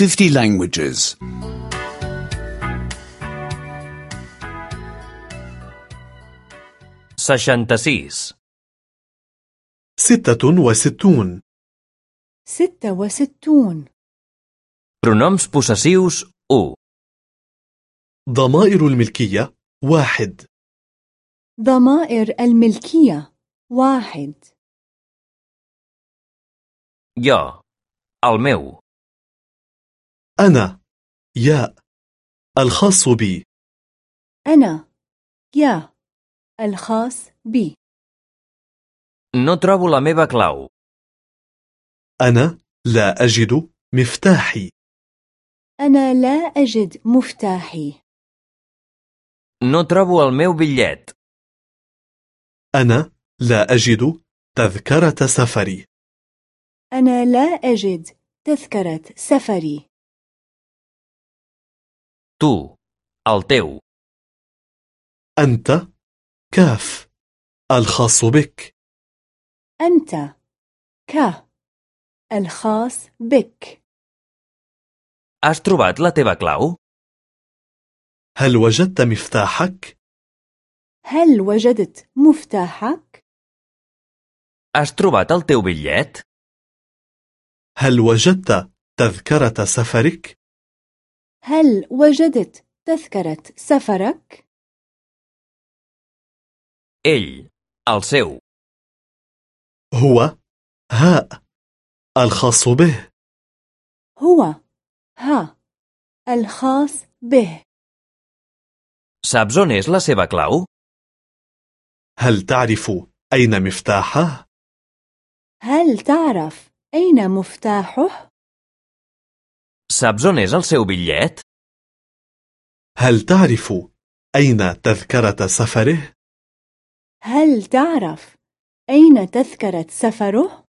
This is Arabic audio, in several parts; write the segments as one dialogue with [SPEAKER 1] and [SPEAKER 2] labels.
[SPEAKER 1] 50 languages.
[SPEAKER 2] 66.
[SPEAKER 3] ستة وستون
[SPEAKER 4] ستة وستون
[SPEAKER 2] Pronoms possessius 1.
[SPEAKER 3] ضمائر الملكية واحد
[SPEAKER 4] ضمائر الملكية واحد
[SPEAKER 2] Jo. El meu.
[SPEAKER 3] أنا يا الخاص بي.
[SPEAKER 4] أنا يا الخاص بي.
[SPEAKER 2] No trobo la meva clau.
[SPEAKER 3] أنا لا أجد مفتاحي.
[SPEAKER 4] أنا لا أجد مفتاحي.
[SPEAKER 2] No trobo el meu bitllet.
[SPEAKER 3] أنا لا أجد تذكرة سفري.
[SPEAKER 4] أنا لا أجد تذكرة سفري.
[SPEAKER 2] Tu. El teu.
[SPEAKER 3] أنت كاف الخاص بك
[SPEAKER 4] أنت ك الخاص بك
[SPEAKER 2] Has trobat la teva clau?
[SPEAKER 3] هل وجدت مفتاحك؟
[SPEAKER 4] هل وجدت مفتاحك؟
[SPEAKER 2] Has trobat el teu bitllet?
[SPEAKER 3] هل وجدت تذكرة سفرك؟
[SPEAKER 4] هل وجدت تذكرة سفرك؟
[SPEAKER 2] Ell. El seu.
[SPEAKER 3] هو هاء الخاص به
[SPEAKER 4] هو ها الخاص به
[SPEAKER 2] Saps on és la seva clau?
[SPEAKER 3] هل تعرف أين مفتاحه؟
[SPEAKER 4] هل تعرف أين مفتاحه؟
[SPEAKER 2] Saps on és el seu bitllet?
[SPEAKER 3] هل تعرف أين تذكرة سفره؟
[SPEAKER 4] هل تعرف أين تذكرة سفره؟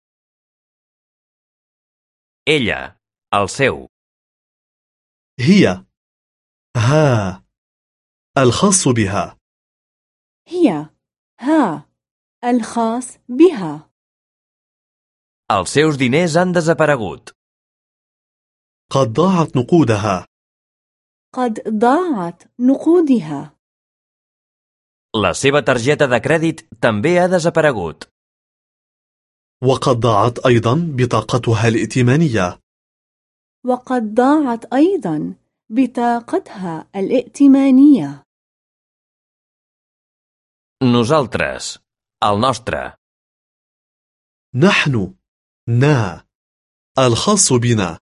[SPEAKER 2] Ella. El seu.
[SPEAKER 3] هي ها الخاص بها
[SPEAKER 4] هي ها الخاص بها
[SPEAKER 2] Els seus diners han desaparegut.
[SPEAKER 3] قد ضاعت نقودها
[SPEAKER 4] قد ضاعت نقودها
[SPEAKER 2] La seva targeta de crèdit també ha desaparegut.
[SPEAKER 3] وقد ضاعت أيضا بطاقتها الائتمانية
[SPEAKER 4] وقد ضاعت أيضا بطاقتها الائتمانية
[SPEAKER 2] Nosaltres. El nostre.
[SPEAKER 3] نحن نا الخاص بنا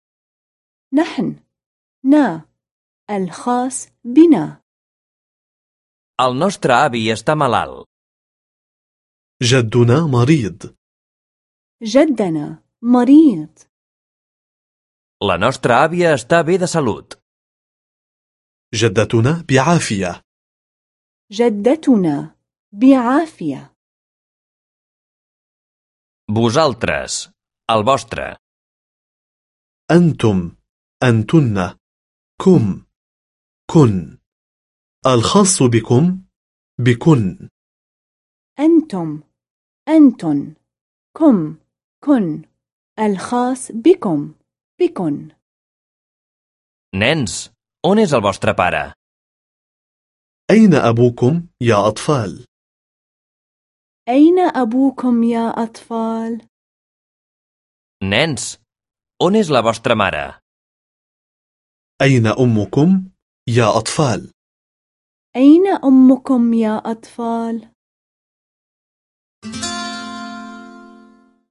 [SPEAKER 4] نحن نا الخاص بنا
[SPEAKER 2] El nostre avi està malalt.
[SPEAKER 3] جدنا مريض
[SPEAKER 4] جدنا مريض
[SPEAKER 2] La nostra àvia està bé de salut.
[SPEAKER 3] جدتنا بعافية
[SPEAKER 4] جدتنا بعافية
[SPEAKER 2] Vosaltres. El vostre.
[SPEAKER 3] أنتم أنتن. كم. كن. الخاص بكم. بكن.
[SPEAKER 4] أنتم. أنتن. كم. كن. الخاص بكم. بكن.
[SPEAKER 2] Nens, on és el vostre pare?
[SPEAKER 3] أين أبوكم يا أطفال؟
[SPEAKER 4] أين أبوكم يا أطفال؟
[SPEAKER 2] Nens, on és la vostra mare?
[SPEAKER 3] أين أمكم يا أطفال؟
[SPEAKER 4] أين أمكم يا أطفال؟